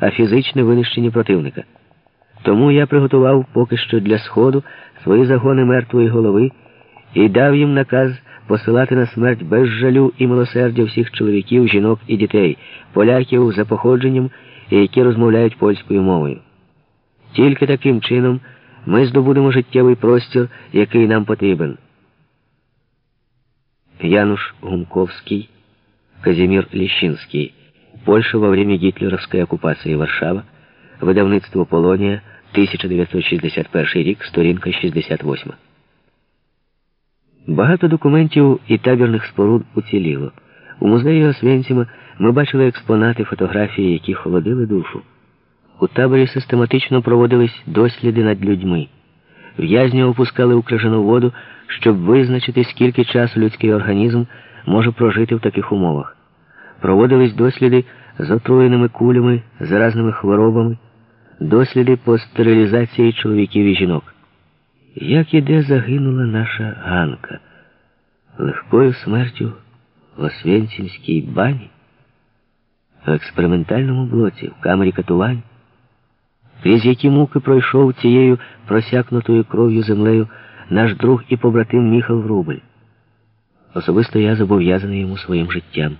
а фізичне винищення противника. Тому я приготував поки що для Сходу свої загони мертвої голови і дав їм наказ посилати на смерть без жалю і милосердя всіх чоловіків, жінок і дітей, поляків за походженням і які розмовляють польською мовою. Тільки таким чином ми здобудемо життєвий простір, який нам потрібен. Януш Гумковский, Казимир Лещинский. Польша во время гітлерівської окупації Варшава. Видавництво Полонія, 1961 рік, сторінка 68. Багато документів і табірних споруд уціліло. У музеї Освенціма ми бачили експонати, фотографії, які холодили душу. У таборі систематично проводились досліди над людьми. В'язні опускали у крижану воду, щоб визначити, скільки часу людський організм може прожити в таких умовах. Проводились досліди з отруєними кулями, заразними хворобами, досліди по стерилізації чоловіків і жінок. Як і де загинула наша Ганка легкою смертю в Освенцімській бані, в експериментальному блоці, в камері катувань, крізь які муки пройшов цією просякнутою кров'ю землею наш друг і побратим Міхал Врубель. Особисто я зобов'язаний йому своїм життям.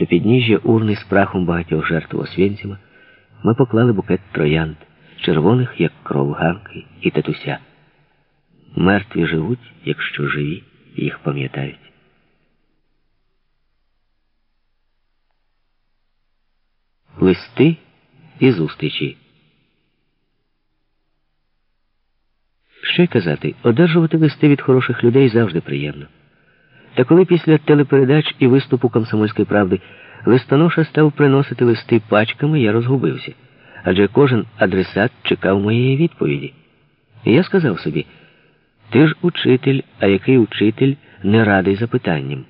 До підніжжя урни з прахом багатьох жертв Освєнціма ми поклали букет троянд, червоних, як кров Ганки і татуся. Мертві живуть, якщо живі, їх пам'ятають. Листи і зустрічі. Що й казати, одержувати листи від хороших людей завжди приємно. Та коли після телепередач і виступу комсомольської правди листоноша став приносити листи пачками, я розгубився. Адже кожен адресат чекав моєї відповіді. І я сказав собі: ти ж учитель, а який учитель не радий запитанням.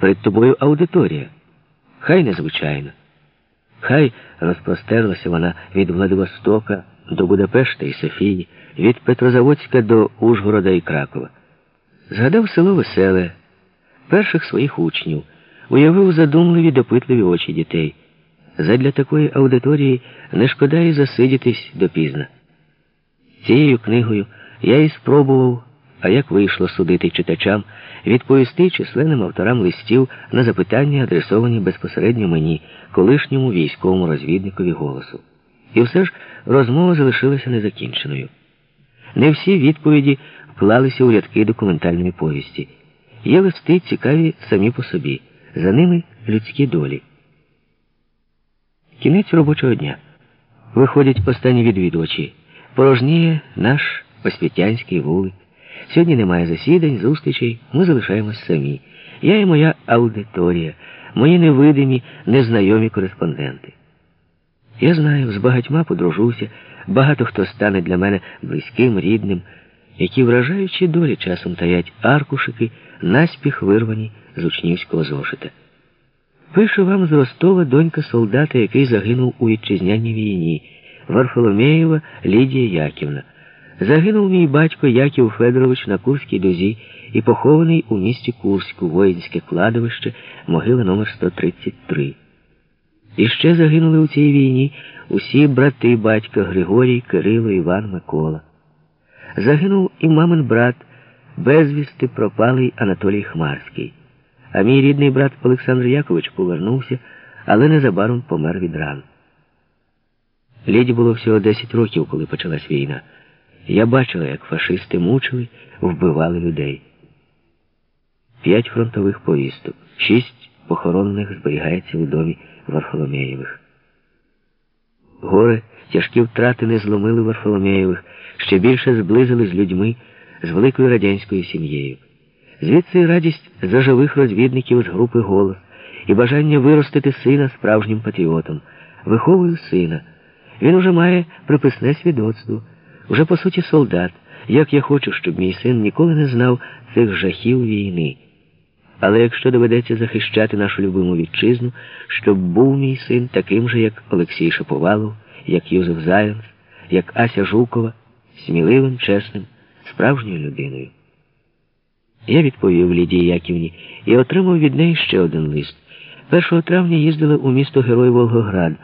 Перед тобою аудиторія. Хай незвичайно. Хай розпростерлася вона від Владивостока до Будапешта і Софії, від Петрозаводська до Ужгорода і Кракова. Згадав село Веселе перших своїх учнів, уявив задумливі допитливі очі дітей. Задля такої аудиторії не шкода і засидітись допізна. Цією книгою я і спробував, а як вийшло судити читачам, відповісти численним авторам листів на запитання, адресовані безпосередньо мені, колишньому військовому розвідникові голосу. І все ж розмова залишилася незакінченою. Не всі відповіді вклалися у рядки документальної повісті. Є листи цікаві самі по собі, за ними людські долі. Кінець робочого дня. Виходять останні відвідувачі. Порожніє наш освітянський вулик. Сьогодні немає засідань, зустрічей, ми залишаємось самі. Я і моя аудиторія, мої невидимі, незнайомі кореспонденти. Я знаю, з багатьма подружуся, багато хто стане для мене близьким, рідним, які вражаючі долі часом таять аркушики наспіх вирвані з учнівського зошита. Пише вам з Ростова донька солдата, який загинув у вітчизняній війні, Варфоломєєва Лідія Яківна. Загинув мій батько Яків Федорович на Курській дозі і похований у місті Курську, воїнське кладовище, могила номер 133. І ще загинули у цій війні усі брати батька Григорій, Кирило, Іван Микола. Загинув і мамин брат безвісти пропалий Анатолій Хмарський. А мій рідний брат Олександр Якович повернувся, але незабаром помер від ран. Ліді було всього 10 років, коли почалась війна. Я бачила, як фашисти мучили, вбивали людей. П'ять фронтових повісток, шість похоронних зберігається у домі Варфоломєєвих. Горе, тяжкі втрати не зломили Варфоломєєвих, ще більше зблизили з людьми з великою радянською сім'єю. Звідси радість за живих розвідників з групи голос і бажання виростити сина справжнім патріотом. Виховую сина. Він уже має приписне свідоцтво, вже по суті солдат. Як я хочу, щоб мій син ніколи не знав цих жахів війни. Але якщо доведеться захищати нашу любиму вітчизну, щоб був мій син таким же, як Олексій Шаповалов, як Юзеф Зайенс, як Ася Жукова, сміливим, чесним справжньою людиною. Я відповів Лідії Яківні і отримав від неї ще один лист. 1 травня їздила у місто Герой Волгоград.